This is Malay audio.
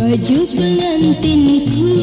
Baju pengantinku